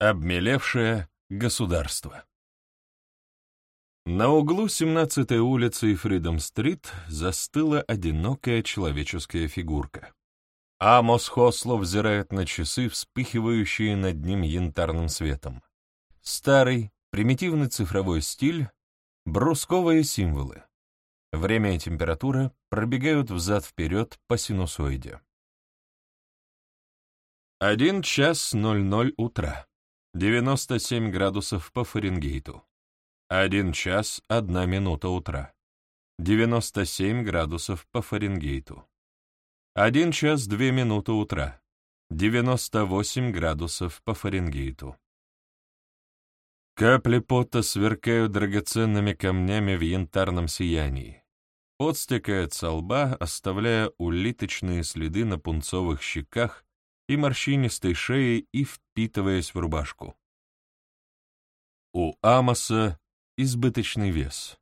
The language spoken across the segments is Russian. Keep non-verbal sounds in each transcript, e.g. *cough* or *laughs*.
Обмелевшее государство. На углу 17-й улицы и Фридом-стрит застыла одинокая человеческая фигурка. Амос Хосло взирает на часы, вспыхивающие над ним янтарным светом. Старый, примитивный цифровой стиль, брусковые символы. Время и температура пробегают взад-вперед по синусоиде. Один час ноль ноль утра. 97 градусов по Фаренгейту. Один час одна минута утра. 97 градусов по Фаренгейту. Один час две минуты утра. 98 градусов по Фаренгейту. Капли пота сверкают драгоценными камнями в янтарном сиянии. Пот стекает со лба, оставляя улиточные следы на пунцовых щеках и морщинистой шеей и впитываясь в рубашку. У Амоса избыточный вес.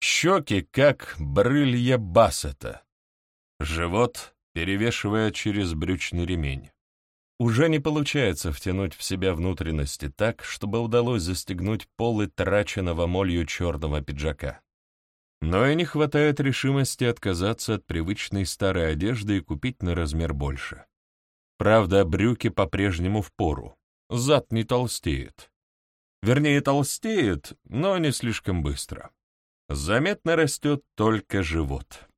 Щеки, как брылья бассета. Живот перевешивая через брючный ремень. Уже не получается втянуть в себя внутренности так, чтобы удалось застегнуть полы траченного молью черного пиджака. Но и не хватает решимости отказаться от привычной старой одежды и купить на размер больше. Правда, брюки по-прежнему в пору. Зад не толстеет. Вернее, толстеет, но не слишком быстро. Заметно растет только живот.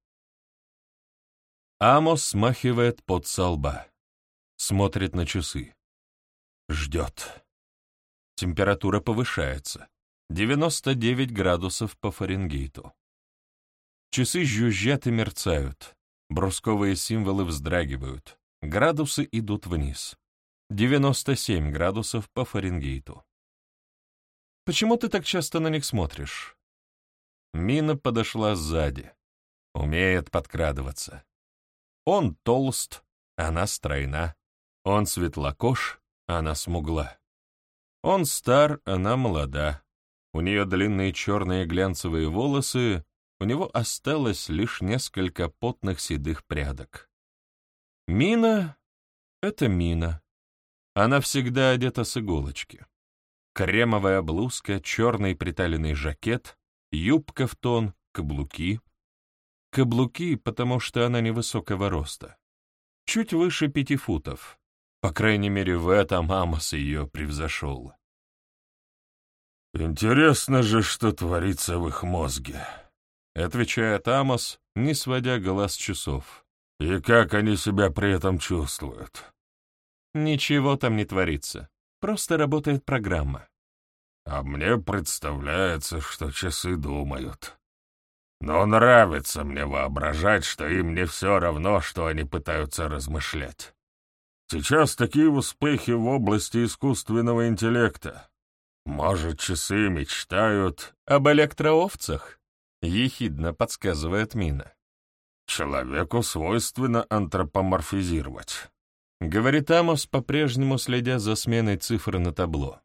Амос смахивает под со лба. Смотрит на часы. Ждет. Температура повышается. 99 градусов по Фаренгейту. Часы жужжат и мерцают. Брусковые символы вздрагивают. Градусы идут вниз. 97 градусов по Фаренгейту. Почему ты так часто на них смотришь? Мина подошла сзади. Умеет подкрадываться. Он толст, она стройна. Он светлокож, она смугла. Он стар, она молода. У нее длинные черные глянцевые волосы, у него осталось лишь несколько потных седых прядок. Мина — это Мина. Она всегда одета с иголочки. Кремовая блузка, черный приталенный жакет, юбка в тон, каблуки. Каблуки, потому что она невысокого роста. Чуть выше пяти футов. По крайней мере, в этом Амос ее превзошел. «Интересно же, что творится в их мозге», — отвечает Амос, не сводя глаз часов. И как они себя при этом чувствуют? Ничего там не творится. Просто работает программа. А мне представляется, что часы думают. Но нравится мне воображать, что им не все равно, что они пытаются размышлять. Сейчас такие успехи в области искусственного интеллекта. Может, часы мечтают... Об электроовцах? Ехидно подсказывает Мина. Человеку свойственно антропоморфизировать. Говорит Амос, по-прежнему следя за сменой цифр на табло.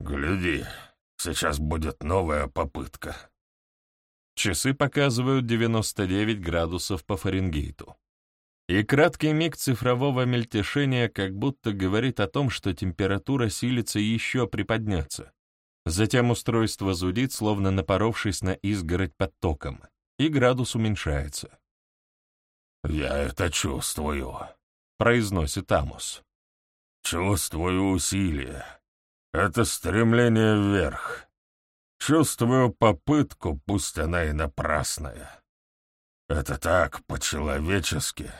Гляди, сейчас будет новая попытка. Часы показывают 99 градусов по Фаренгейту. И краткий миг цифрового мельтешения как будто говорит о том, что температура силится еще приподняться. Затем устройство зудит, словно напоровшись на изгородь под током, и градус уменьшается. «Я это чувствую», — произносит Амос. «Чувствую усилие. Это стремление вверх. Чувствую попытку, пусть она и напрасная. Это так, по-человечески.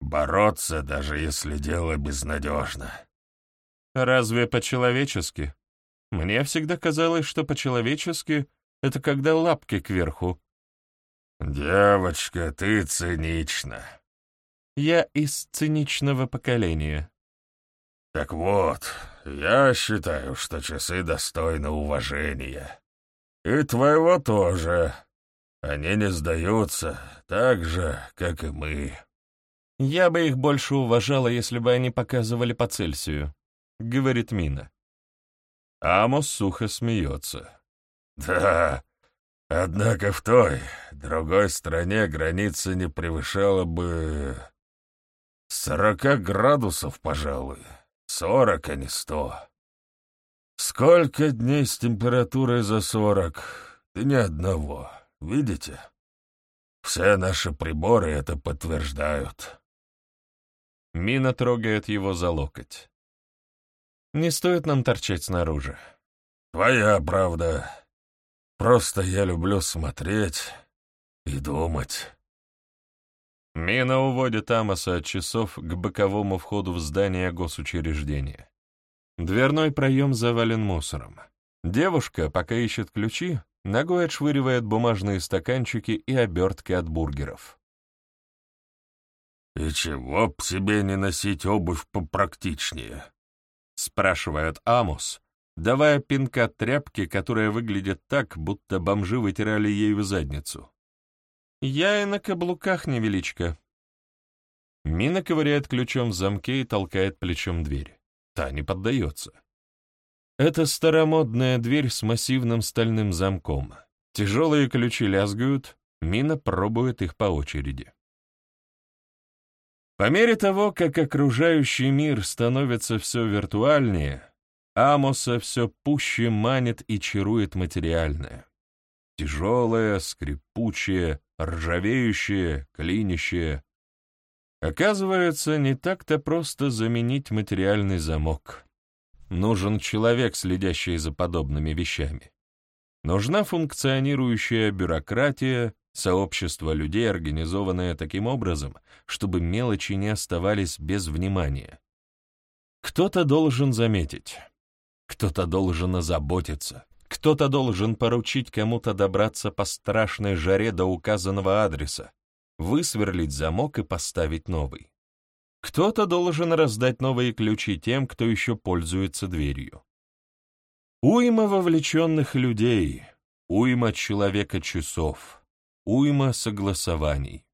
Бороться, даже если дело безнадежно». «Разве по-человечески? Мне всегда казалось, что по-человечески — это когда лапки кверху, «Девочка, ты цинична». «Я из циничного поколения». «Так вот, я считаю, что часы достойны уважения. И твоего тоже. Они не сдаются, так же, как и мы». «Я бы их больше уважала, если бы они показывали по Цельсию», — говорит Мина. Амос сухо смеется. *laughs* «Да, Однако в той, другой стране граница не превышала бы... Сорока градусов, пожалуй. Сорок, а не сто. Сколько дней с температурой за сорок? И ни одного. Видите? Все наши приборы это подтверждают. Мина трогает его за локоть. Не стоит нам торчать снаружи. Твоя правда. Просто я люблю смотреть и думать. Мина уводит Амоса от часов к боковому входу в здание госучреждения. Дверной проем завален мусором. Девушка, пока ищет ключи, ногой отшвыривает бумажные стаканчики и обертки от бургеров. «И чего б себе не носить обувь попрактичнее?» — спрашивает Амос, давая пинка тряпке, которая выглядит так, будто бомжи вытирали ею задницу. «Я и на каблуках невеличко». Мина ковыряет ключом в замке и толкает плечом дверь. Та не поддается. Это старомодная дверь с массивным стальным замком. Тяжелые ключи лязгают, Мина пробует их по очереди. По мере того, как окружающий мир становится все виртуальнее, Амоса все пуще манит и чарует материальное. Тяжелое, скрипучее, ржавеющее, клинящее. Оказывается, не так-то просто заменить материальный замок. Нужен человек, следящий за подобными вещами. Нужна функционирующая бюрократия, сообщество людей, организованное таким образом, чтобы мелочи не оставались без внимания. Кто-то должен заметить, кто-то должен озаботиться, кто-то должен поручить кому-то добраться по страшной жаре до указанного адреса, высверлить замок и поставить новый. Кто-то должен раздать новые ключи тем, кто еще пользуется дверью. Уйма вовлеченных людей, уйма человека-часов, уйма согласований.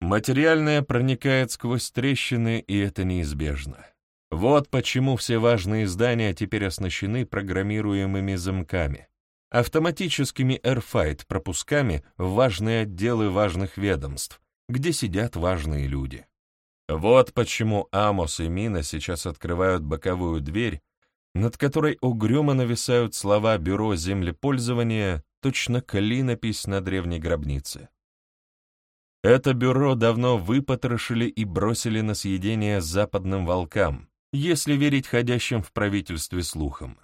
Материальное проникает сквозь трещины, и это неизбежно. Вот почему все важные здания теперь оснащены программируемыми замками, автоматическими AirFight пропусками в важные отделы важных ведомств, где сидят важные люди. Вот почему Амос и Мина сейчас открывают боковую дверь, над которой угрюмо нависают слова «Бюро землепользования», точно клинопись на древней гробнице. Это бюро давно выпотрошили и бросили на съедение западным волкам, если верить ходящим в правительстве слухам.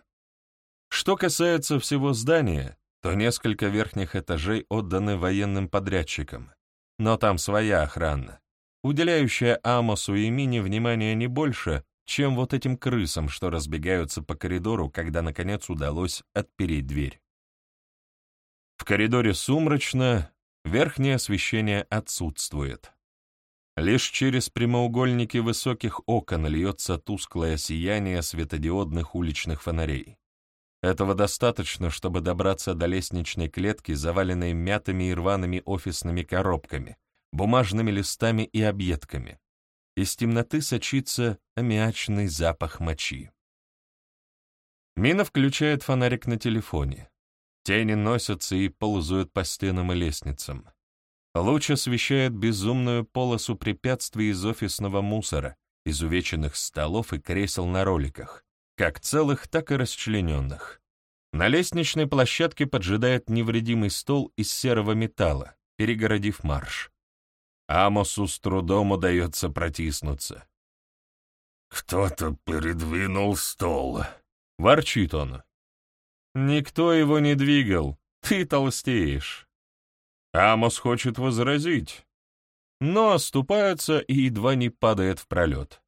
Что касается всего здания, то несколько верхних этажей отданы военным подрядчикам, но там своя охрана, уделяющая Амосу и Мине внимания не больше, чем вот этим крысам, что разбегаются по коридору, когда, наконец, удалось отпереть дверь. В коридоре сумрачно, верхнее освещение отсутствует. Лишь через прямоугольники высоких окон льется тусклое сияние светодиодных уличных фонарей. Этого достаточно, чтобы добраться до лестничной клетки, заваленной мятыми и рваными офисными коробками, бумажными листами и объедками. Из темноты сочится аммиачный запах мочи. Мина включает фонарик на телефоне. Тени носятся и ползают по стенам и лестницам. Луч освещает безумную полосу препятствий из офисного мусора, изувеченных столов и кресел на роликах, как целых, так и расчлененных. На лестничной площадке поджидает невредимый стол из серого металла, перегородив марш. Амосу с трудом удается протиснуться. «Кто-то передвинул стол», — ворчит он. «Никто его не двигал, ты толстеешь». Амос хочет возразить, но оступается и едва не падает в пролет.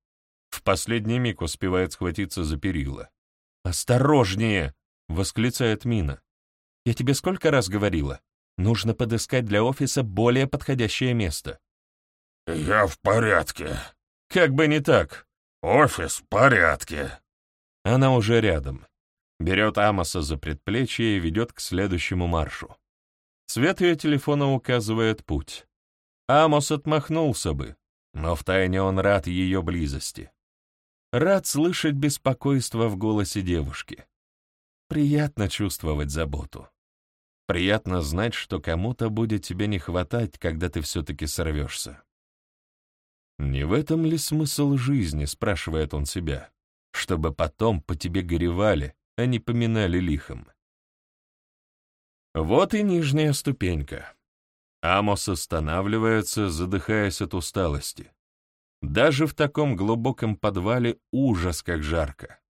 В последний миг успевает схватиться за перила. «Осторожнее!» — восклицает Мина. «Я тебе сколько раз говорила? Нужно подыскать для офиса более подходящее место». «Я в порядке». «Как бы не так». «Офис в порядке». Она уже рядом. Берет Амоса за предплечье и ведет к следующему маршу. Свет ее телефона указывает путь. Амос отмахнулся бы, но втайне он рад ее близости. Рад слышать беспокойство в голосе девушки. Приятно чувствовать заботу. Приятно знать, что кому-то будет тебе не хватать, когда ты все-таки сорвешься. «Не в этом ли смысл жизни?» — спрашивает он себя. чтобы потом по тебе горевали, а не поминали лихом. Вот и нижняя ступенька. Амос останавливается, задыхаясь от усталости. Даже в таком глубоком подвале ужас как жарко.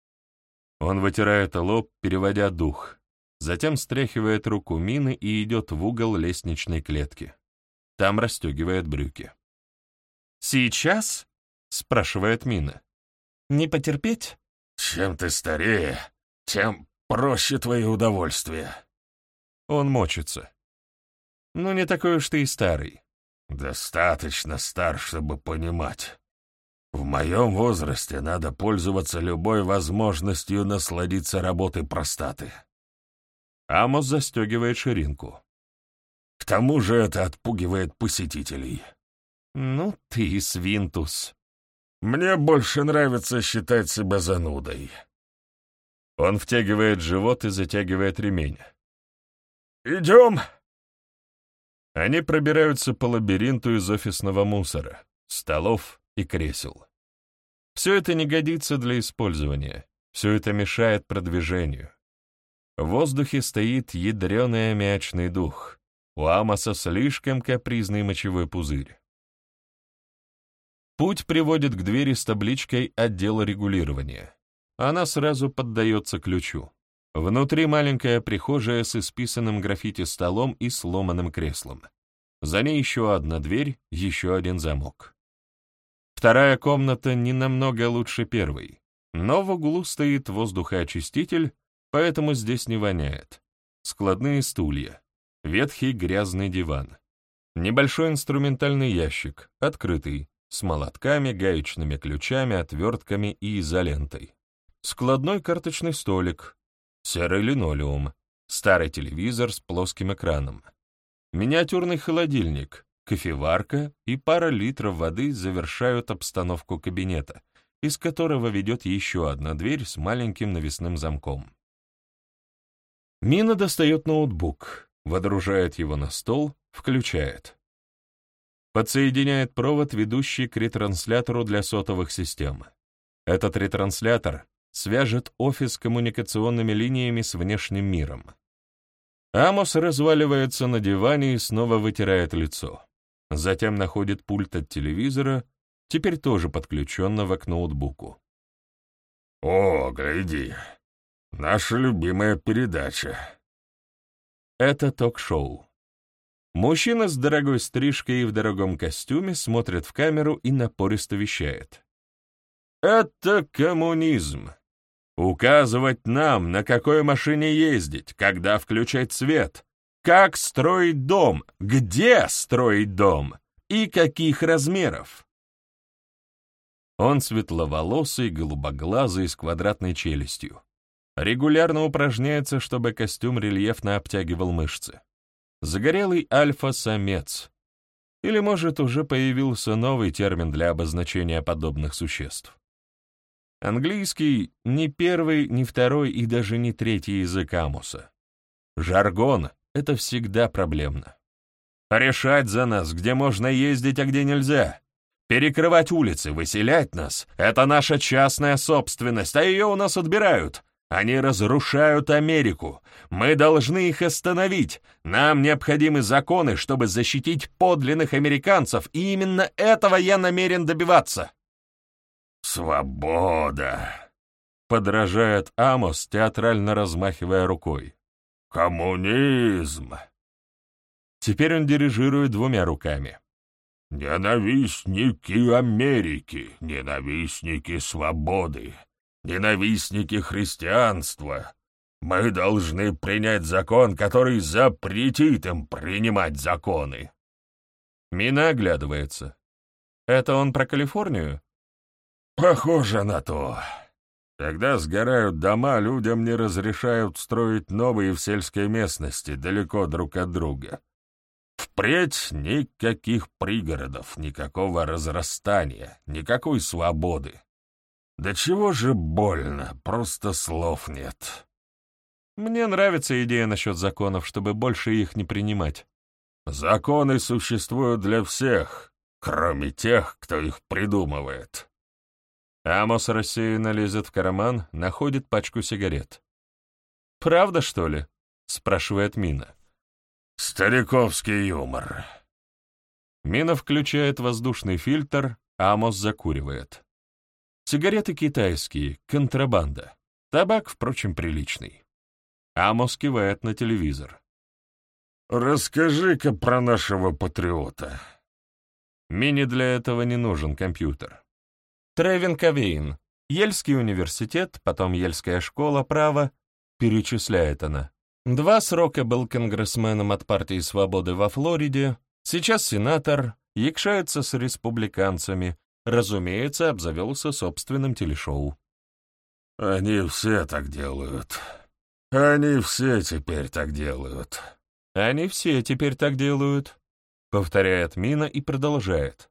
Он вытирает лоб, переводя дух, затем стряхивает руку Мины и идет в угол лестничной клетки. Там расстегивает брюки. «Сейчас?» — спрашивает Мина. «Не потерпеть?» «Чем ты старее, тем проще твои удовольствия». Он мочится. «Ну, не такой уж ты и старый». «Достаточно стар, чтобы понимать. В моем возрасте надо пользоваться любой возможностью насладиться работой простаты». Амос застегивает ширинку. «К тому же это отпугивает посетителей». «Ну ты свинтус». «Мне больше нравится считать себя занудой». Он втягивает живот и затягивает ремень. «Идем!» Они пробираются по лабиринту из офисного мусора, столов и кресел. Все это не годится для использования, все это мешает продвижению. В воздухе стоит ядреный аммиачный дух. У Амоса слишком капризный мочевой пузырь. Путь приводит к двери с табличкой «Отдел регулирования». Она сразу поддается ключу. Внутри маленькая прихожая с исписанным граффити столом и сломанным креслом. За ней еще одна дверь, еще один замок. Вторая комната не намного лучше первой, но в углу стоит воздухоочиститель, поэтому здесь не воняет. Складные стулья, ветхий грязный диван, небольшой инструментальный ящик, открытый, с молотками, гаечными ключами, отвертками и изолентой. Складной карточный столик, серый линолеум, старый телевизор с плоским экраном, миниатюрный холодильник, кофеварка и пара литров воды завершают обстановку кабинета, из которого ведет еще одна дверь с маленьким навесным замком. Мина достает ноутбук, водружает его на стол, включает. Подсоединяет провод, ведущий к ретранслятору для сотовых систем. Этот ретранслятор свяжет офис коммуникационными линиями с внешним миром. Амос разваливается на диване и снова вытирает лицо. Затем находит пульт от телевизора, теперь тоже подключенного к ноутбуку. «О, гляди, наша любимая передача». Это ток-шоу. Мужчина с дорогой стрижкой и в дорогом костюме смотрит в камеру и напористо вещает. «Это коммунизм. Указывать нам, на какой машине ездить, когда включать свет, как строить дом, где строить дом и каких размеров. Он светловолосый, голубоглазый, с квадратной челюстью. Регулярно упражняется, чтобы костюм рельефно обтягивал мышцы. Загорелый альфа-самец. Или, может, уже появился новый термин для обозначения подобных существ. Английский — не первый, не второй и даже не третий язык Амуса. Жаргон — это всегда проблемно. Решать за нас, где можно ездить, а где нельзя. Перекрывать улицы, выселять нас — это наша частная собственность, а ее у нас отбирают. Они разрушают Америку. Мы должны их остановить. Нам необходимы законы, чтобы защитить подлинных американцев, и именно этого я намерен добиваться. «Свобода!» — подражает Амос, театрально размахивая рукой. «Коммунизм!» Теперь он дирижирует двумя руками. «Ненавистники Америки, ненавистники свободы, ненавистники христианства. Мы должны принять закон, который запретит им принимать законы». Мина оглядывается. «Это он про Калифорнию?» Похоже на то. Когда сгорают дома, людям не разрешают строить новые в сельской местности, далеко друг от друга. Впредь никаких пригородов, никакого разрастания, никакой свободы. Да чего же больно, просто слов нет. Мне нравится идея насчет законов, чтобы больше их не принимать. Законы существуют для всех, кроме тех, кто их придумывает. Амос рассеянно лезет в карман, находит пачку сигарет. «Правда, что ли?» — спрашивает Мина. «Стариковский юмор». Мина включает воздушный фильтр, Амос закуривает. Сигареты китайские, контрабанда. Табак, впрочем, приличный. Амос кивает на телевизор. «Расскажи-ка про нашего патриота». Мине для этого не нужен компьютер. Тревин Кавейн, Ельский университет, потом Ельская школа права, перечисляет она. Два срока был конгрессменом от партии свободы во Флориде, сейчас сенатор, якшается с республиканцами, разумеется, обзавелся собственным телешоу. «Они все так делают. Они все теперь так делают». «Они все теперь так делают», — повторяет Мина и продолжает.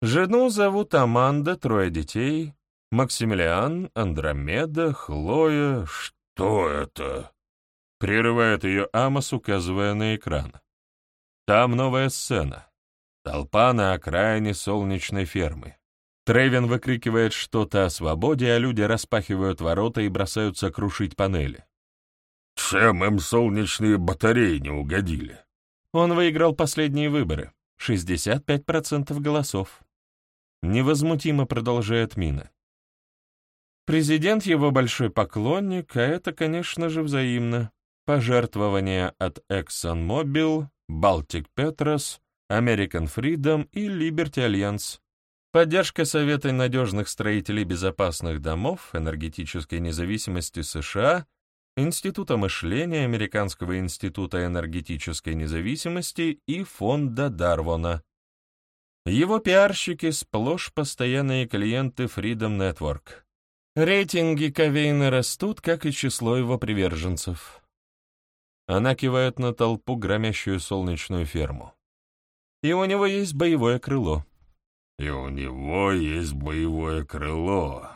«Жену зовут Аманда, трое детей, Максимилиан, Андромеда, Хлоя, «Что это?» — прерывает ее Амос, указывая на экран. Там новая сцена. Толпа на окраине солнечной фермы. Трейвен выкрикивает что-то о свободе, а люди распахивают ворота и бросаются крушить панели. Чем им солнечные батареи не угодили? Он выиграл последние выборы. 65% голосов. Невозмутимо продолжает Мина. Президент его большой поклонник, а это, конечно же, взаимно. Пожертвования от ExxonMobil, Baltic Petros, American Freedom и Liberty Alliance. Поддержка Совета надежных строителей безопасных домов, энергетической независимости США — Института мышления Американского института энергетической независимости и фонда Дарвона. Его пиарщики сплошь постоянные клиенты Freedom Network. Рейтинги Ковейна растут, как и число его приверженцев. Она кивает на толпу, громящую солнечную ферму. И у него есть боевое крыло. И у него есть боевое крыло.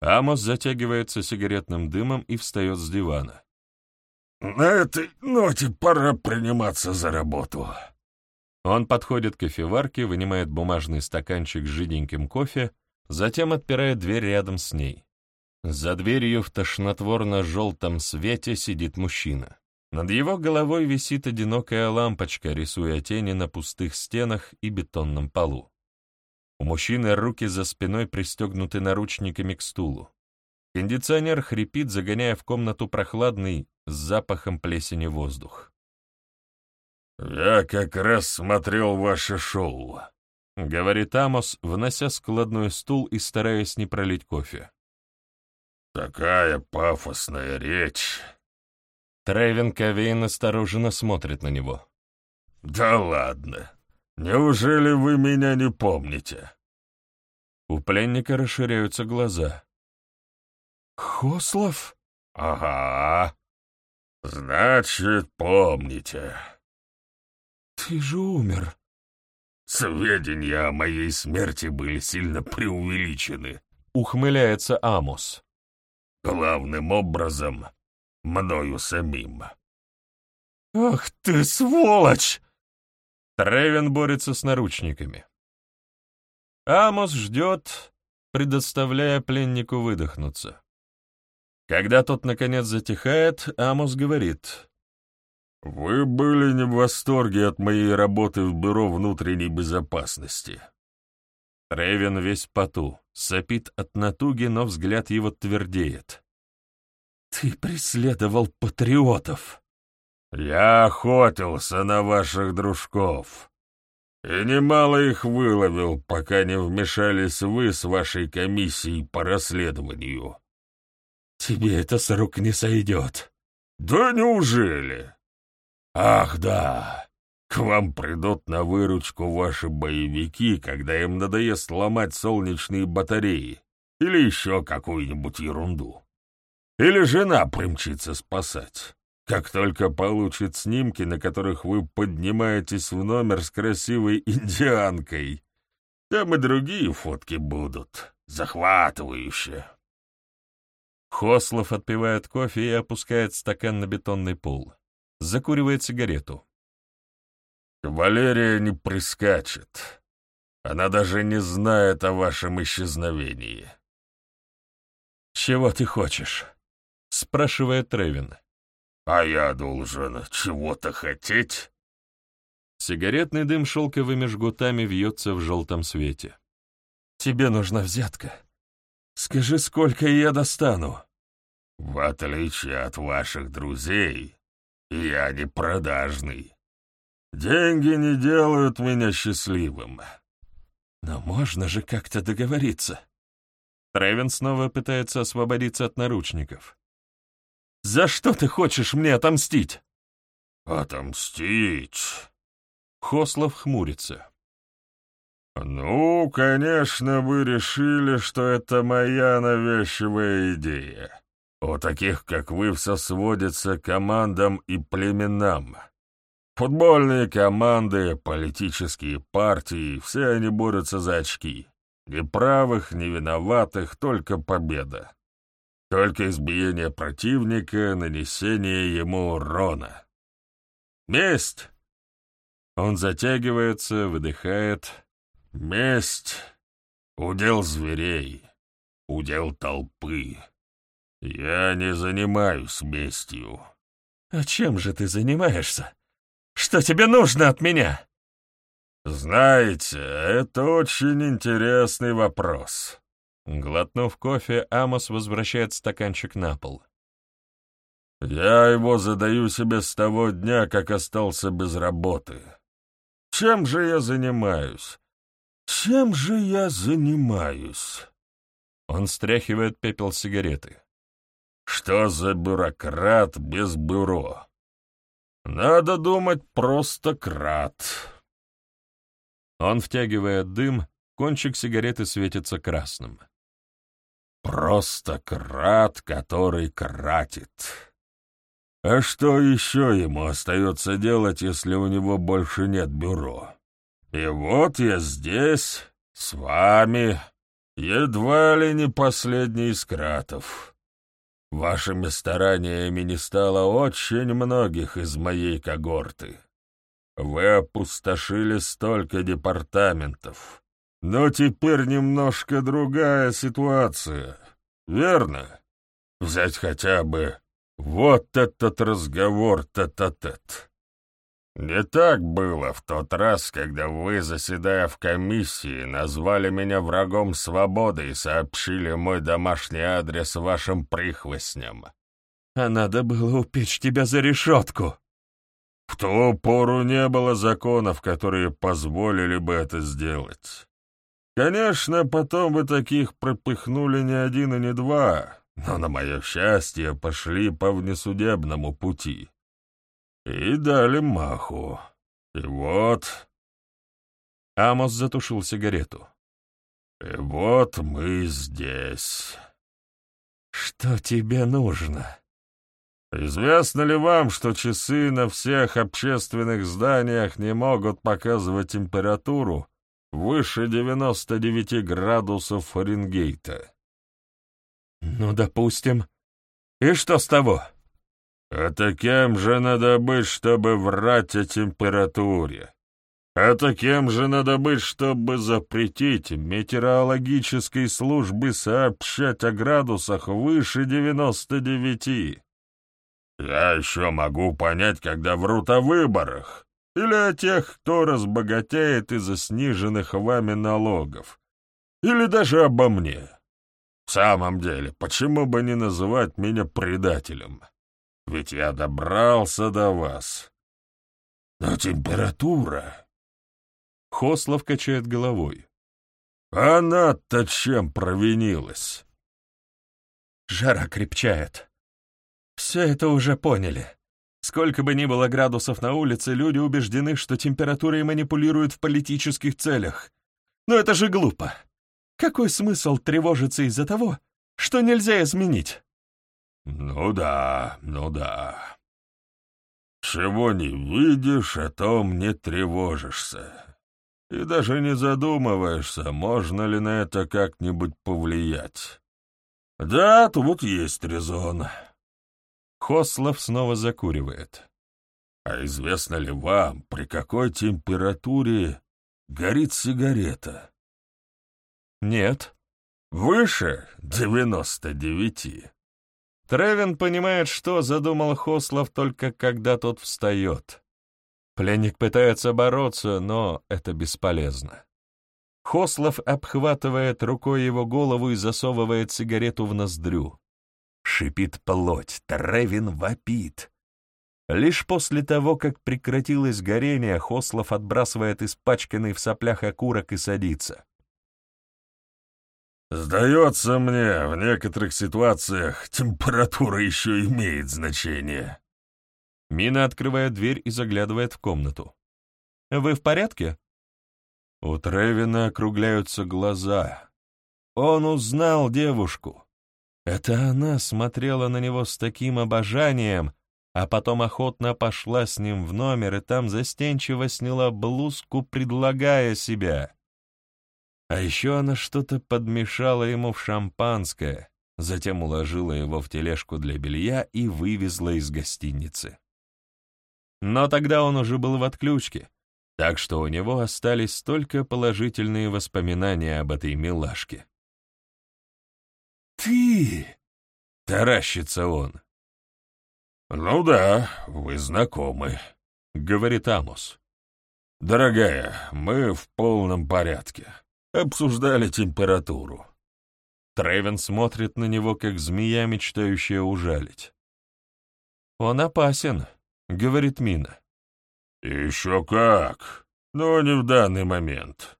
Амос затягивается сигаретным дымом и встает с дивана. «На этой ноте пора приниматься за работу». Он подходит к кофеварке, вынимает бумажный стаканчик с жиденьким кофе, затем отпирает дверь рядом с ней. За дверью в тошнотворно-желтом свете сидит мужчина. Над его головой висит одинокая лампочка, рисуя тени на пустых стенах и бетонном полу. У мужчины руки за спиной пристегнуты наручниками к стулу. Кондиционер хрипит, загоняя в комнату прохладный, с запахом плесени воздух. «Я как раз смотрел ваше шоу», — говорит Амос, внося складной стул и стараясь не пролить кофе. «Такая пафосная речь». Трейвен Кавейн осторожно смотрит на него. «Да ладно. Неужели вы меня не помните?» У пленника расширяются глаза. «Хослов?» «Ага. Значит, помните». «Ты же умер». «Сведения о моей смерти были сильно преувеличены», — ухмыляется Амос. «Главным образом, мною самим». «Ах ты, сволочь!» Тревен борется с наручниками. Амос ждет, предоставляя пленнику выдохнуться. Когда тот, наконец, затихает, Амос говорит. «Вы были не в восторге от моей работы в Бюро внутренней безопасности». Тревен весь поту, сопит от натуги, но взгляд его твердеет. «Ты преследовал патриотов!» Я охотился на ваших дружков, и немало их выловил, пока не вмешались вы с вашей комиссией по расследованию. Тебе это с рук не сойдет. Да неужели? Ах, да. К вам придут на выручку ваши боевики, когда им надоест ломать солнечные батареи или еще какую-нибудь ерунду. Или жена примчится спасать. Как только получит снимки, на которых вы поднимаетесь в номер с красивой индианкой, там и другие фотки будут, захватывающие. Хослов отпивает кофе и опускает стакан на бетонный пол. Закуривает сигарету. Валерия не прискачет. Она даже не знает о вашем исчезновении». «Чего ты хочешь?» — спрашивает Тревин. «А я должен чего-то хотеть?» Сигаретный дым шелковыми жгутами вьется в желтом свете. «Тебе нужна взятка. Скажи, сколько я достану?» «В отличие от ваших друзей, я не продажный. Деньги не делают меня счастливым». «Но можно же как-то договориться». Тревин снова пытается освободиться от наручников. «За что ты хочешь мне отомстить?» «Отомстить?» Хослов хмурится. «Ну, конечно, вы решили, что это моя навязчивая идея. У таких, как вы, все сводится командам и племенам. Футбольные команды, политические партии, все они борются за очки. Ни правых, ни виноватых, только победа. Только избиение противника, нанесение ему урона. Месть! Он затягивается, выдыхает. Месть — удел зверей, удел толпы. Я не занимаюсь местью. А чем же ты занимаешься? Что тебе нужно от меня? Знаете, это очень интересный вопрос. Глотнув кофе, Амос возвращает стаканчик на пол. Я его задаю себе с того дня, как остался без работы. Чем же я занимаюсь? Чем же я занимаюсь? Он стряхивает пепел сигареты. Что за бюрократ без бюро? Надо думать, просто крат. Он втягивает дым, кончик сигареты светится красным. Просто крат, который кратит. А что еще ему остается делать, если у него больше нет бюро? И вот я здесь, с вами, едва ли не последний из кратов. Вашими стараниями не стало очень многих из моей когорты. Вы опустошили столько департаментов. Но теперь немножко другая ситуация, верно? Взять хотя бы вот этот разговор тет-а-тет. Не так было в тот раз, когда вы, заседая в комиссии, назвали меня врагом свободы и сообщили мой домашний адрес вашим прихвостням. А надо было упечь тебя за решетку. В ту пору не было законов, которые позволили бы это сделать. Конечно, потом вы таких пропыхнули не один и не два, но, на мое счастье, пошли по внесудебному пути. И дали маху. И вот... Амос затушил сигарету. И вот мы здесь. Что тебе нужно? Известно ли вам, что часы на всех общественных зданиях не могут показывать температуру выше 99 градусов Фаренгейта? «Ну, допустим. И что с того?» «Это кем же надо быть, чтобы врать о температуре? Это кем же надо быть, чтобы запретить метеорологической службе сообщать о градусах выше 99? Я еще могу понять, когда врут о выборах, или о тех, кто разбогатеет из-за сниженных вами налогов, или даже обо мне. В самом деле, почему бы не называть меня предателем? Ведь я добрался до вас. Но температура... Хослов качает головой. Она-то чем провинилась? Жара крепчает. Все это уже поняли. Сколько бы ни было градусов на улице, люди убеждены, что температурой манипулируют в политических целях. Но это же глупо. Какой смысл тревожиться из-за того, что нельзя изменить? Ну да, ну да. Чего не видишь, о том не тревожишься. И даже не задумываешься, можно ли на это как-нибудь повлиять. Да, тут есть резон. Хослов снова закуривает. А известно ли вам, при какой температуре горит сигарета. Нет. Выше девяносто девяти. Тревин понимает, что задумал Хослов только когда тот встает. Пленник пытается бороться, но это бесполезно. Хослов обхватывает рукой его голову и засовывает сигарету в ноздрю. Шипит плоть, Тревин вопит. Лишь после того, как прекратилось горение, Хослов отбрасывает испачканный в соплях окурок и садится. «Сдается мне, в некоторых ситуациях температура еще имеет значение». Мина открывает дверь и заглядывает в комнату. «Вы в порядке?» У Тревина округляются глаза. Он узнал девушку. Это она смотрела на него с таким обожанием, а потом охотно пошла с ним в номер и там застенчиво сняла блузку, предлагая себя. А еще она что-то подмешала ему в шампанское, затем уложила его в тележку для белья и вывезла из гостиницы. Но тогда он уже был в отключке, так что у него остались только положительные воспоминания об этой милашке. «Ты!» — таращится он. «Ну да, вы знакомы», — говорит Амос. «Дорогая, мы в полном порядке. Обсуждали температуру». Тревен смотрит на него, как змея, мечтающая ужалить. «Он опасен», — говорит Мина. «Еще как, но не в данный момент».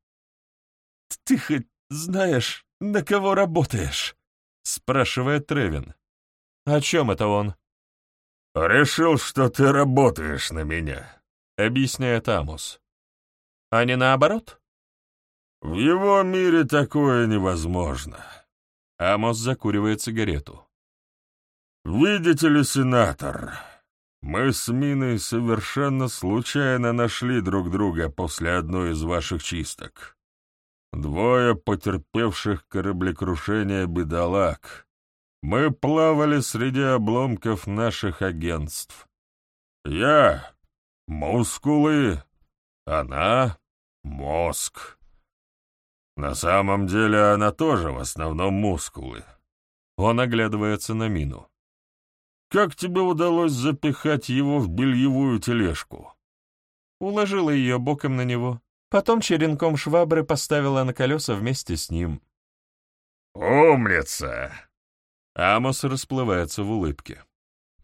«Ты хоть знаешь, на кого работаешь?» — спрашивает Тревин. «О чем это он?» «Решил, что ты работаешь на меня», — объясняет Амус. «А не наоборот?» «В его мире такое невозможно». Амос закуривает сигарету. «Видите ли, сенатор, мы с Миной совершенно случайно нашли друг друга после одной из ваших чисток. Двое потерпевших кораблекрушение бедолаг, мы плавали среди обломков наших агентств. Я — мускулы, она — мозг. На самом деле она тоже в основном мускулы. Он оглядывается на мину. Как тебе удалось запихать его в бельевую тележку? Уложила ее боком на него. Потом черенком швабры поставила на колеса вместе с ним. «Умница!» Амос расплывается в улыбке.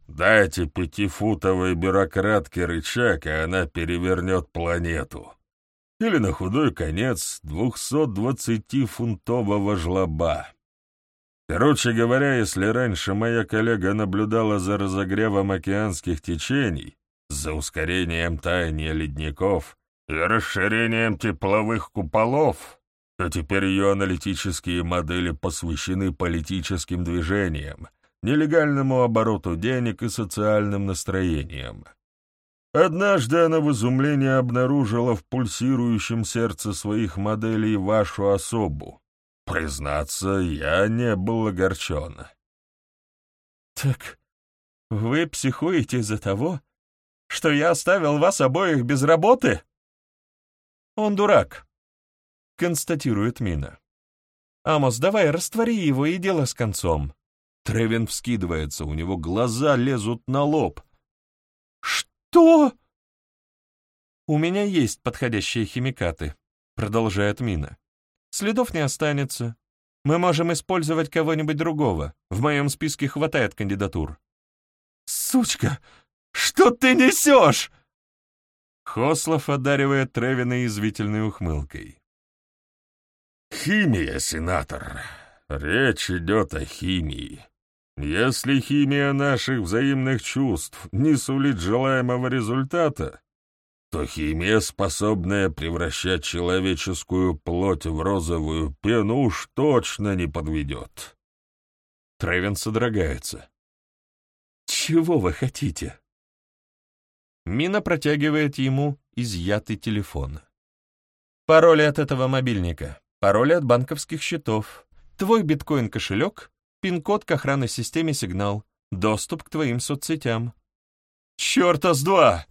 «Дайте пятифутовой бюрократке рычаг, и она перевернет планету. Или на худой конец двухсот-двадцатифунтового жлоба. Короче говоря, если раньше моя коллега наблюдала за разогревом океанских течений, за ускорением таяния ледников и расширением тепловых куполов, то теперь ее аналитические модели посвящены политическим движениям, нелегальному обороту денег и социальным настроениям. Однажды она в изумлении обнаружила в пульсирующем сердце своих моделей вашу особу. Признаться, я не был огорчен. «Так вы психуете из-за того, что я оставил вас обоих без работы?» «Он дурак», констатирует Мина. «Амос, давай, раствори его, и дело с концом». Тревин вскидывается, у него глаза лезут на лоб. «Что?» «У меня есть подходящие химикаты», — продолжает Мина. «Следов не останется. Мы можем использовать кого-нибудь другого. В моем списке хватает кандидатур». «Сучка, что ты несешь?» Хослов одаривает Тревина извительной ухмылкой. Химия, сенатор. Речь идет о химии. Если химия наших взаимных чувств не сулит желаемого результата, то химия, способная превращать человеческую плоть в розовую пену, уж точно не подведет. Тревен содрогается. «Чего вы хотите?» Мина протягивает ему изъятый телефон. «Пароль от этого мобильника пароли от банковских счетов, твой биткоин-кошелек, пин-код к охранной системе «Сигнал», доступ к твоим соцсетям. «Черта с два!»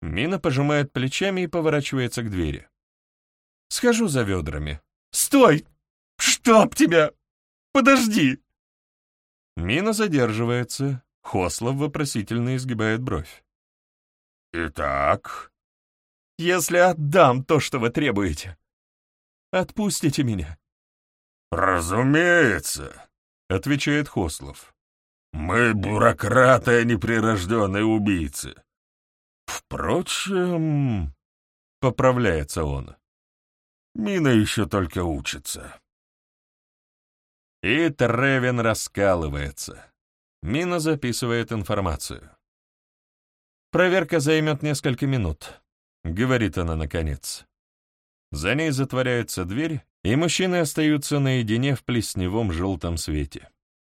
Мина пожимает плечами и поворачивается к двери. Схожу за ведрами. Стой! Чтоб тебя! Подожди!» Мина задерживается. Хослов вопросительно изгибает бровь. «Итак?» «Если отдам то, что вы требуете, отпустите меня». «Разумеется», — отвечает Хослов. «Мы бюрократы, а не прирожденные убийцы. Впрочем...» — поправляется он. «Мина еще только учится». И Тревин раскалывается. Мина записывает информацию. «Проверка займет несколько минут», — говорит она наконец. За ней затворяется дверь, и мужчины остаются наедине в плесневом желтом свете.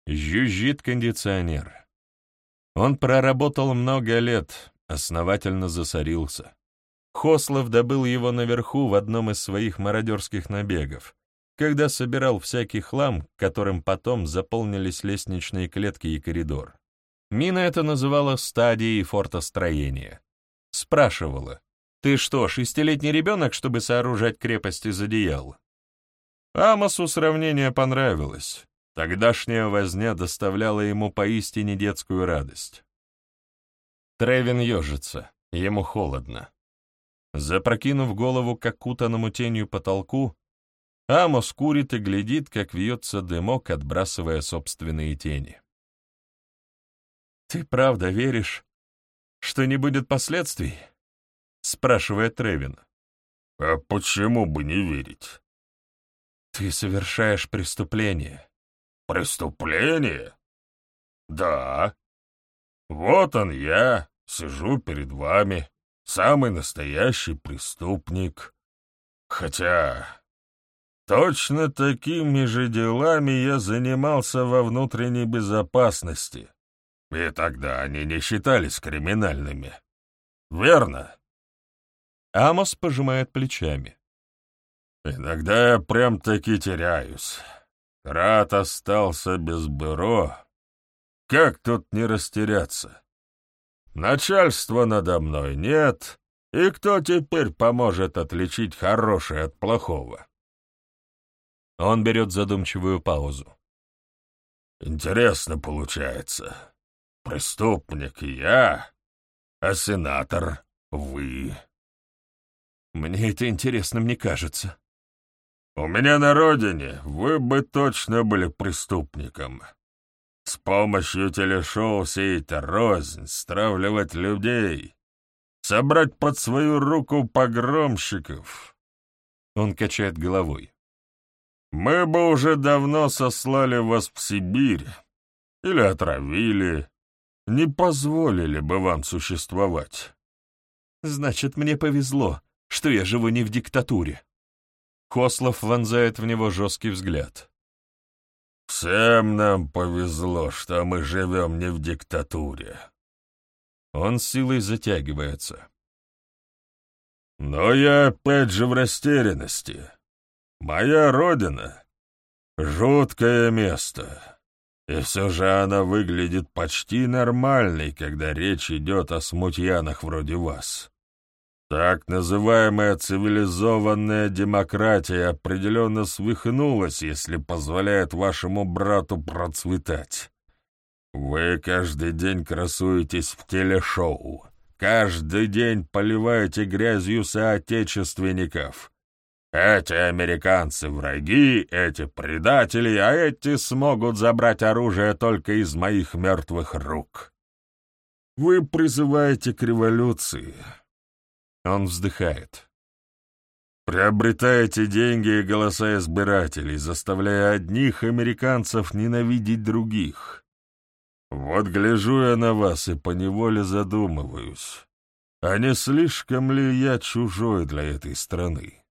Жужжит кондиционер. Он проработал много лет, основательно засорился. Хослов добыл его наверху в одном из своих мародерских набегов, когда собирал всякий хлам, которым потом заполнились лестничные клетки и коридор. Мина это называла стадией фортостроения. Спрашивала, «Ты что, шестилетний ребенок, чтобы сооружать крепость из одеял?» Амосу сравнение понравилось. Тогдашняя возня доставляла ему поистине детскую радость. Тревин ежится, ему холодно. Запрокинув голову к окутанному тенью потолку, Амос курит и глядит, как вьется дымок, отбрасывая собственные тени. «Ты правда веришь, что не будет последствий?» — спрашивает Тревин. «А почему бы не верить?» «Ты совершаешь преступление». «Преступление?» «Да. Вот он я, сижу перед вами, самый настоящий преступник. Хотя Точно такими же делами я занимался во внутренней безопасности, и тогда они не считались криминальными. Верно? Амос пожимает плечами. Иногда я прям-таки теряюсь. Рад остался без бюро. Как тут не растеряться? Начальства надо мной нет, и кто теперь поможет отличить хорошее от плохого? Он берет задумчивую паузу. «Интересно получается. Преступник я, а сенатор вы». «Мне это интересным не кажется». «У меня на родине вы бы точно были преступником. С помощью телешоу сеять рознь, стравливать людей, собрать под свою руку погромщиков». Он качает головой. Мы бы уже давно сослали вас в Сибирь или отравили, не позволили бы вам существовать. Значит, мне повезло, что я живу не в диктатуре. Кослов вонзает в него жесткий взгляд. Всем нам повезло, что мы живем не в диктатуре. Он силой затягивается. Но я опять же в растерянности. Моя родина — жуткое место, и все же она выглядит почти нормальной, когда речь идет о смутьянах вроде вас. Так называемая цивилизованная демократия определенно свихнулась, если позволяет вашему брату процветать. Вы каждый день красуетесь в телешоу, каждый день поливаете грязью соотечественников — эти американцы враги, эти предатели, а эти смогут забрать оружие только из моих мертвых рук. Вы призываете к революции. Он вздыхает. Приобретаете деньги и голоса избирателей, заставляя одних американцев ненавидеть других. Вот гляжу я на вас и поневоле задумываюсь, а не слишком ли я чужой для этой страны?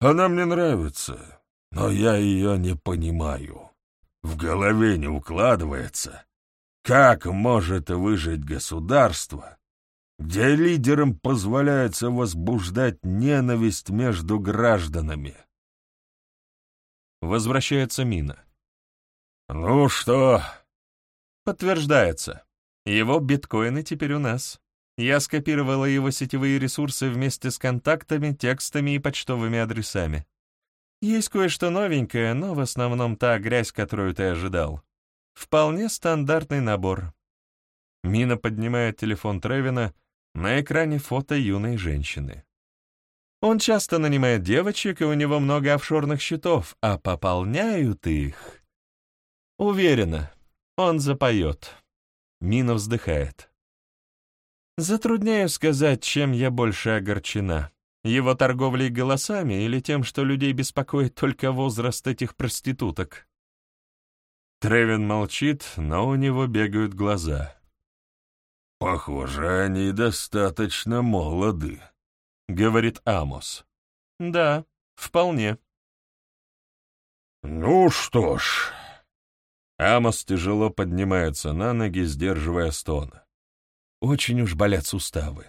Она мне нравится, но я ее не понимаю. В голове не укладывается, как может выжить государство, где лидерам позволяется возбуждать ненависть между гражданами. Возвращается Мина. «Ну что?» «Подтверждается. Его биткоины теперь у нас». Я скопировала его сетевые ресурсы вместе с контактами, текстами и почтовыми адресами. Есть кое-что новенькое, но в основном та грязь, которую ты ожидал. Вполне стандартный набор. Мина поднимает телефон Тревина, на экране фото юной женщины. Он часто нанимает девочек, и у него много офшорных счетов, а пополняют их... Уверена, он запоет. Мина вздыхает. Затрудняю сказать, чем я больше огорчена. Его торговлей голосами или тем, что людей беспокоит только возраст этих проституток? Тревин молчит, но у него бегают глаза. «Похоже, они достаточно молоды», — говорит Амос. «Да, вполне». «Ну что ж...» Амос тяжело поднимается на ноги, сдерживая стон. Очень уж болят суставы.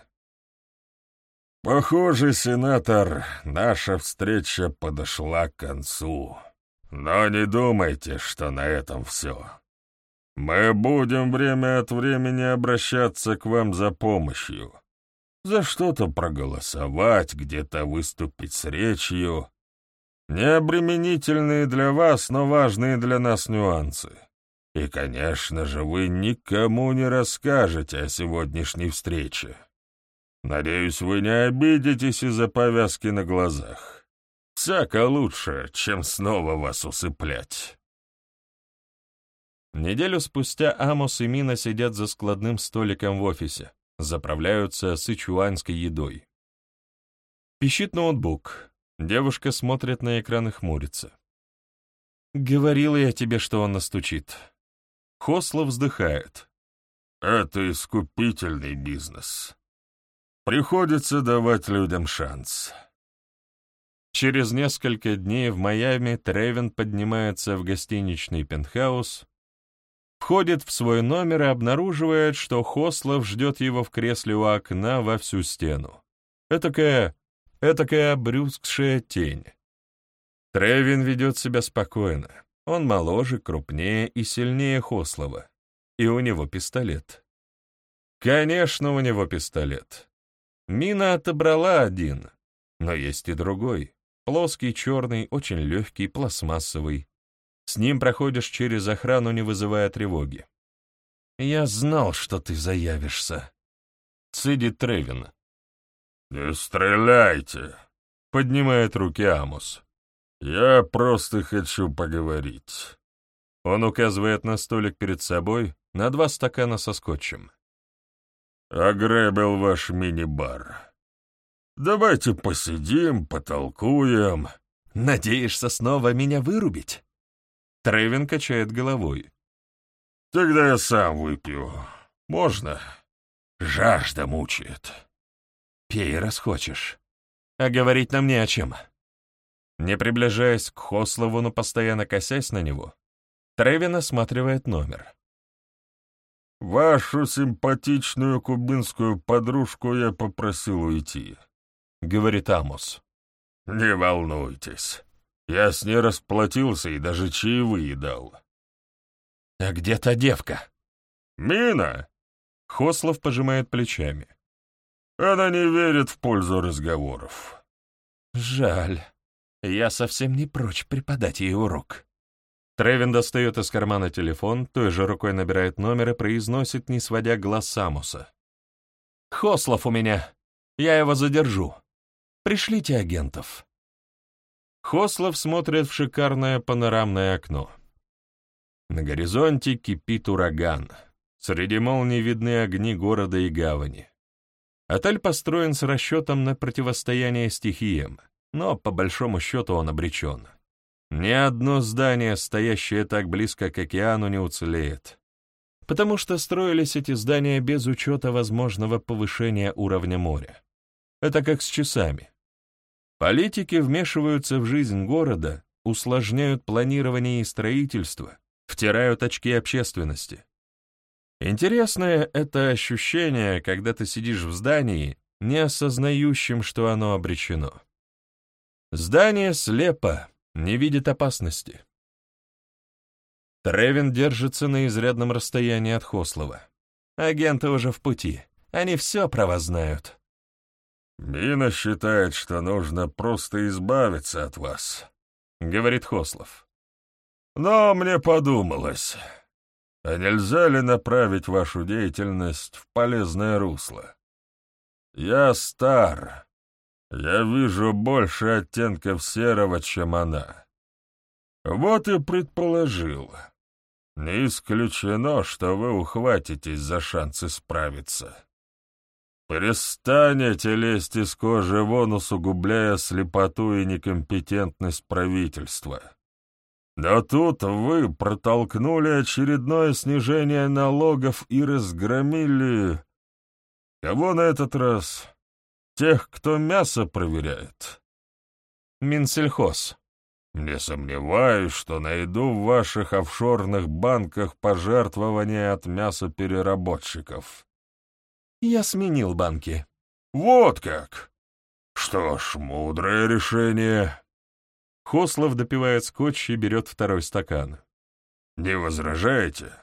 «Похоже, сенатор, наша встреча подошла к концу. Но не думайте, что на этом все. Мы будем время от времени обращаться к вам за помощью. За что-то проголосовать, где-то выступить с речью. Необременительные для вас, но важные для нас нюансы. И, конечно же, вы никому не расскажете о сегодняшней встрече. Надеюсь, вы не обидитесь из-за повязки на глазах. Всяко лучше, чем снова вас усыплять. Неделю спустя Амос и Мина сидят за складным столиком в офисе, заправляются сычуанской едой. Пищит ноутбук. Девушка смотрит на экран и хмурится. «Говорила я тебе, что он настучит». Хосло вздыхает. «Это искупительный бизнес. Приходится давать людям шанс». Через несколько дней в Майами Тревин поднимается в гостиничный пентхаус, входит в свой номер и обнаруживает, что Хослов ждет его в кресле у окна во всю стену. Этакая, этакая брюскшая тень. Тревин ведет себя спокойно. Он моложе, крупнее и сильнее Хослова. И у него пистолет. Конечно, у него пистолет. Мина отобрала один, но есть и другой. Плоский, черный, очень легкий, пластмассовый. С ним проходишь через охрану, не вызывая тревоги. «Я знал, что ты заявишься», — цедит Тревин. «Не стреляйте», — поднимает руки Амус. «Я просто хочу поговорить». Он указывает на столик перед собой, на два стакана со скотчем. «Ограбил ваш мини-бар. Давайте посидим, потолкуем». «Надеешься снова меня вырубить?» Тревин качает головой. «Тогда я сам выпью. Можно? Жажда мучает». «Пей, раз хочешь. А говорить нам не о чем». Не приближаясь к Хослову, но постоянно косясь на него, Тревин осматривает номер. «Вашу симпатичную кубинскую подружку я попросил уйти», — говорит Амос. «Не волнуйтесь. Я с ней расплатился и даже чаевые дал. «А где та девка?» «Мина!» — Хослов пожимает плечами. «Она не верит в пользу разговоров». «Жаль. Я совсем не прочь преподать ей урок». Тревин достает из кармана телефон, той же рукой набирает номер и произносит, не сводя глаз Самуса. «Хослов у меня. Я его задержу. Пришлите агентов». Хослов смотрит в шикарное панорамное окно. На горизонте кипит ураган. Среди молний видны огни города и гавани. Отель построен с расчетом на противостояние стихиям, но по большому счету он обречен. Ни одно здание, стоящее так близко к океану, не уцелеет, потому что строились эти здания без учета возможного повышения уровня моря. Это как с часами. Политики вмешиваются в жизнь города, усложняют планирование и строительство, втирают очки общественности. Интересное это ощущение, когда ты сидишь в здании, не осознающим, что оно обречено. Здание слепо, не видит опасности. Тревин держится на изрядном расстоянии от Хослова. Агенты уже в пути. Они все про вас знают». «Мина считает, что нужно просто избавиться от вас», — говорит Хослов. «Но мне подумалось, а нельзя ли направить вашу деятельность в полезное русло? Я стар, я вижу больше оттенков серого, чем она. Вот и предположил. Не исключено, что вы ухватитесь за шансы справиться. Перестанете лезть из кожи вон, усугубляя слепоту и некомпетентность правительства. Да тут вы протолкнули очередное снижение налогов и разгромили... Кого на этот раз? Тех, кто мясо проверяет. Минсельхоз. Не сомневаюсь, что найду в ваших офшорных банках пожертвования от мясопереработчиков. Я сменил банки. Вот как! Что ж, мудрое решение. Хослов допивает скотч и берет второй стакан. Не возражаете?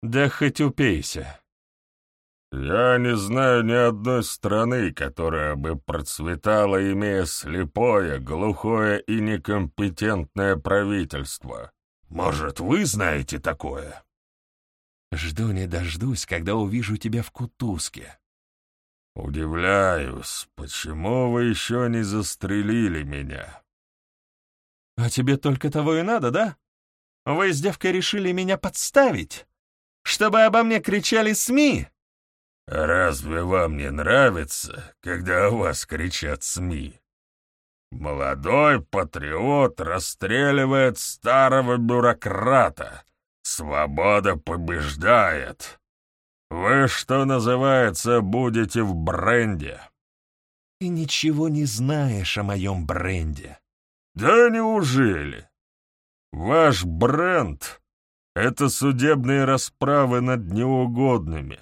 Да хоть упейся. Я не знаю ни одной страны, которая бы процветала, имея слепое, глухое и некомпетентное правительство. Может, вы знаете такое? Жду не дождусь, когда увижу тебя в кутузке. Удивляюсь, почему вы еще не застрелили меня? А тебе только того и надо, да? Вы с девкой решили меня подставить? Чтобы обо мне кричали СМИ? «Разве вам не нравится, когда о вас кричат СМИ? Молодой патриот расстреливает старого бюрократа. Свобода побеждает. Вы, что называется, будете в бренде». «Ты ничего не знаешь о моем бренде». «Да неужели? Ваш бренд — это судебные расправы над неугодными».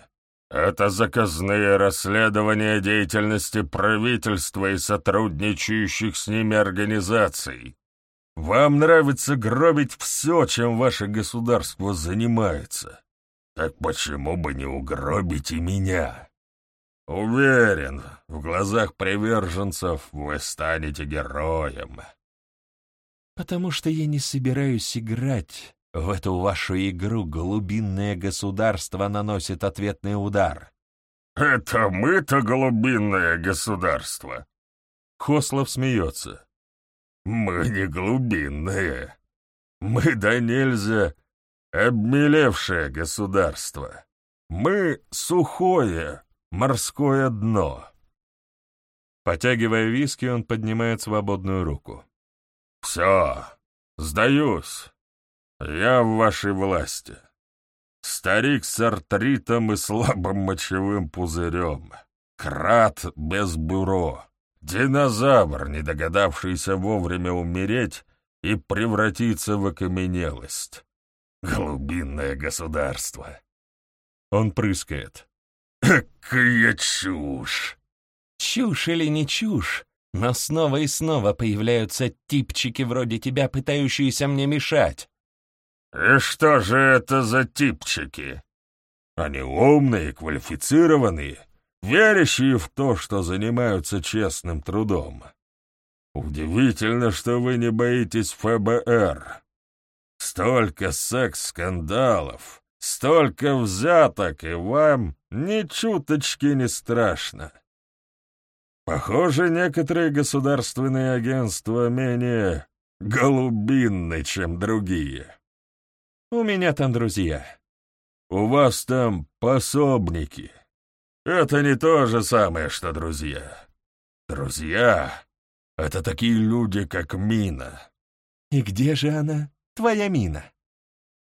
Это заказные расследования деятельности правительства и сотрудничающих с ними организаций. Вам нравится гробить все, чем ваше государство занимается. Так почему бы не угробить и меня? Уверен, в глазах приверженцев вы станете героем. Потому что я не собираюсь играть в эту вашу игру глубинное государство наносит ответный удар. «Это мы-то глубинное государство!» Хослов смеется. «Мы не глубинное. Мы да нельзя обмелевшее государство. Мы сухое морское дно». Потягивая виски, он поднимает свободную руку. «Все, сдаюсь. «Я в вашей власти. Старик с артритом и слабым мочевым пузырем. Крат без бюро. Динозавр, не догадавшийся вовремя умереть и превратиться в окаменелость. Глубинное государство». Он прыскает. «Какая чушь!» «Чушь или не чушь?» Но снова и снова появляются типчики вроде тебя, пытающиеся мне мешать. «И что же это за типчики? Они умные, квалифицированные, верящие в то, что занимаются честным трудом. Удивительно, что вы не боитесь ФБР. Столько секс-скандалов, столько взяток, и вам ни чуточки не страшно. Похоже, некоторые государственные агентства менее голубинны, чем другие. У меня там друзья. У вас там пособники. Это не то же самое, что друзья. Друзья — это такие люди, как Мина. И где же она, твоя Мина?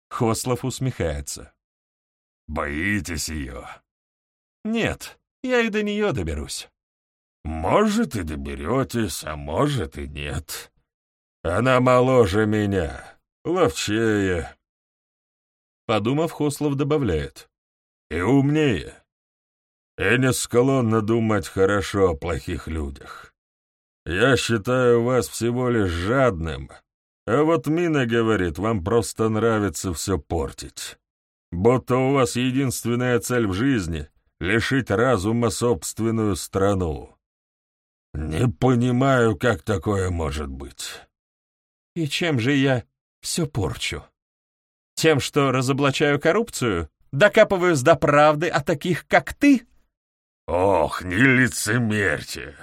Хослов усмехается. Боитесь ее? Нет, я и до нее доберусь. Может, и доберетесь, а может, и нет. Она моложе меня, ловчее, Подумав, Хослов добавляет. «И умнее. Не склонна думать хорошо о плохих людях. Я считаю вас всего лишь жадным, а вот Мина говорит, вам просто нравится все портить. Будто у вас единственная цель в жизни лишить разума собственную страну. Не понимаю, как такое может быть. И чем же я все порчу? Тем, что разоблачаю коррупцию? Докапываюсь до правды о таких, как ты? Ох, не лицемерьте!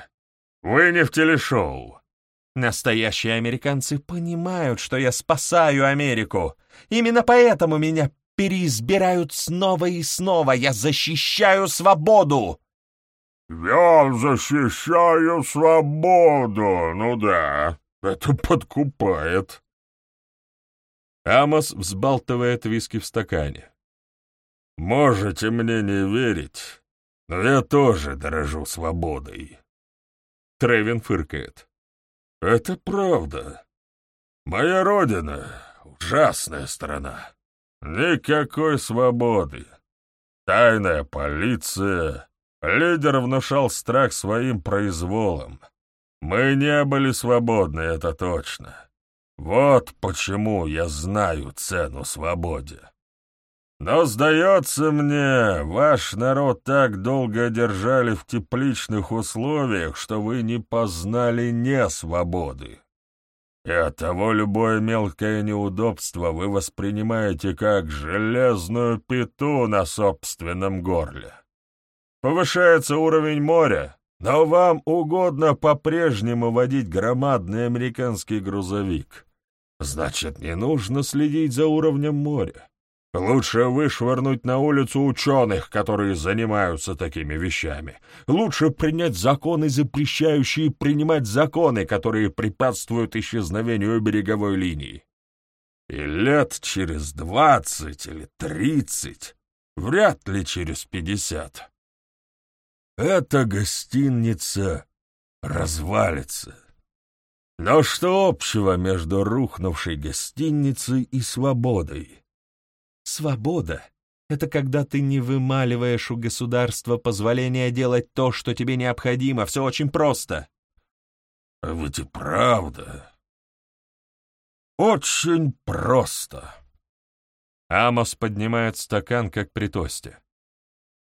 Вы не в телешоу. Настоящие американцы понимают, что я спасаю Америку. Именно поэтому меня переизбирают снова и снова. Я защищаю свободу. Я защищаю свободу. Ну да, это подкупает. Амос взбалтывает виски в стакане. Можете мне не верить, но я тоже дорожу свободой. Тревин фыркает. Это правда. Моя родина — ужасная страна. Никакой свободы. Тайная полиция. Лидер внушал страх своим произволом. Мы не были свободны, это точно. Вот почему я знаю цену свободе. Но, сдается мне, ваш народ так долго держали в тепличных условиях, что вы не познали не свободы. И оттого любое мелкое неудобство вы воспринимаете как железную пету на собственном горле. Повышается уровень моря, но вам угодно по-прежнему водить громадный американский грузовик. Значит, не нужно следить за уровнем моря. Лучше вышвырнуть на улицу ученых, которые занимаются такими вещами. Лучше принять законы, запрещающие принимать законы, которые препятствуют исчезновению береговой линии. И лет через двадцать или тридцать, вряд ли через пятьдесят, эта гостиница развалится. Но что общего между рухнувшей гостиницей и свободой? Свобода — это когда ты не вымаливаешь у государства позволения делать то, что тебе необходимо. Все очень просто. А ведь и правда. Очень просто. Амос поднимает стакан, как при тосте.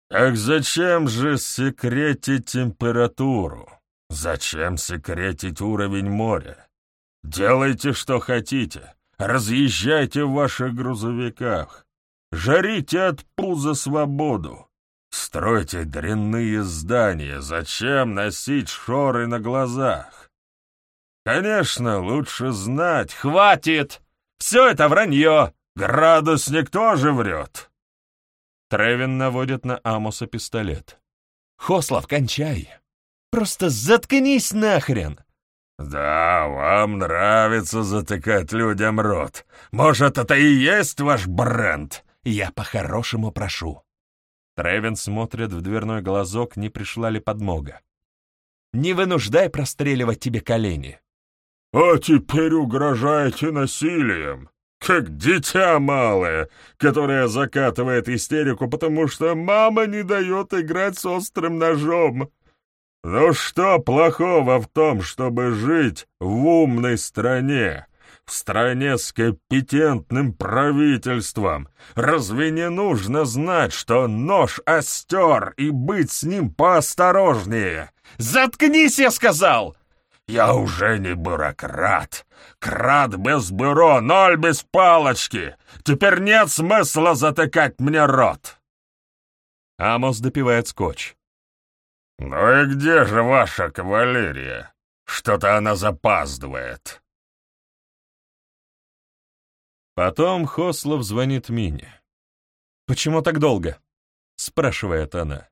Так зачем же секретить температуру? Зачем секретить уровень моря? Делайте, что хотите. Разъезжайте в ваших грузовиках. Жарите от пуза свободу. Стройте дрянные здания. Зачем носить шоры на глазах? Конечно, лучше знать. Хватит! Все это вранье! Градусник тоже врет. Тревин наводит на Амоса пистолет. «Хослов, кончай! Просто заткнись нахрен!» «Да, вам нравится затыкать людям рот. Может, это и есть ваш бренд?» «Я по-хорошему прошу». Тревин смотрит в дверной глазок, не пришла ли подмога. «Не вынуждай простреливать тебе колени». «А теперь угрожаете насилием как дитя малое, которое закатывает истерику, потому что мама не дает играть с острым ножом. Ну что плохого в том, чтобы жить в умной стране, в стране с компетентным правительством? Разве не нужно знать, что нож остер и быть с ним поосторожнее? «Заткнись, я сказал!» Я уже не бюрократ. Крат без бюро, ноль без палочки. Теперь нет смысла затыкать мне рот. Амос допивает скотч. «Ну и где же ваша кавалерия? Что-то она запаздывает». Потом Хослов звонит Мине. «Почему так долго?» — спрашивает она.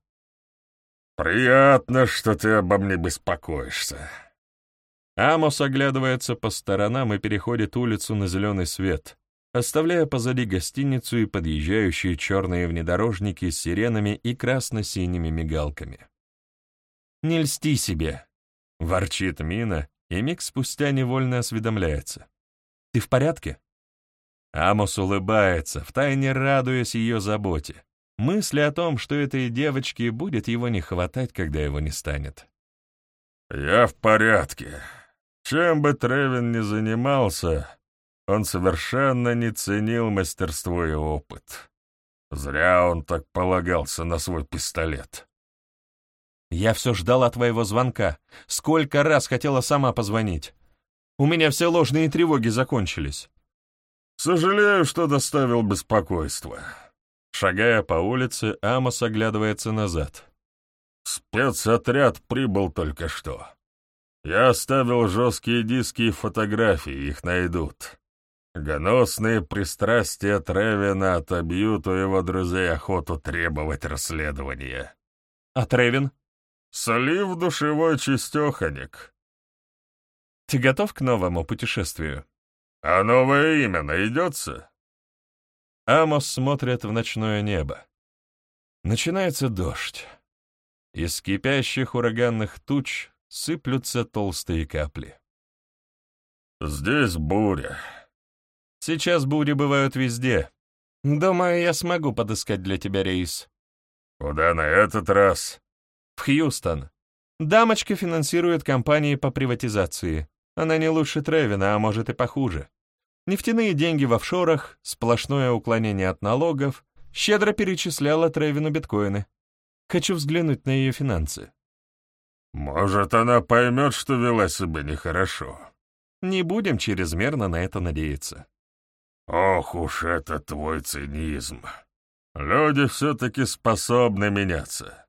«Приятно, что ты обо мне беспокоишься», Амос оглядывается по сторонам и переходит улицу на зеленый свет, оставляя позади гостиницу и подъезжающие черные внедорожники с сиренами и красно-синими мигалками. «Не льсти себе!» — ворчит Мина, и миг спустя невольно осведомляется. «Ты в порядке?» Амос улыбается, втайне радуясь ее заботе, мысли о том, что этой девочке будет его не хватать, когда его не станет. «Я в порядке», чем бы Тревин ни занимался, он совершенно не ценил мастерство и опыт. Зря он так полагался на свой пистолет. Я все ждала твоего звонка. Сколько раз хотела сама позвонить. У меня все ложные тревоги закончились. Сожалею, что доставил беспокойство. Шагая по улице, Амос оглядывается назад. Спецотряд прибыл только что. Я оставил жесткие диски и фотографии, их найдут. Гоносные пристрастия Тревина отобьют у его друзей охоту требовать расследования. А Тревин? Слив душевой чистеханик. Ты готов к новому путешествию? А новое имя найдется? Амос смотрит в ночное небо. Начинается дождь. Из кипящих ураганных туч сыплются толстые капли. «Здесь буря». «Сейчас бури бывают везде. Думаю, я смогу подыскать для тебя рейс». «Куда на этот раз?» «В Хьюстон. Дамочка финансирует компании по приватизации. Она не лучше Тревина, а может и похуже. Нефтяные деньги в офшорах, сплошное уклонение от налогов, щедро перечисляла Тревину биткоины. Хочу взглянуть на ее финансы. Может, она поймет, что вела себя нехорошо. Не будем чрезмерно на это надеяться. Ох уж это твой цинизм. Люди все-таки способны меняться.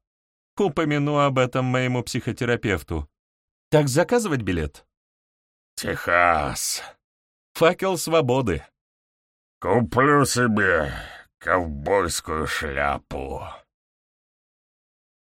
Упомяну об этом моему психотерапевту. Так заказывать билет? Техас. Факел свободы. Куплю себе ковбойскую шляпу.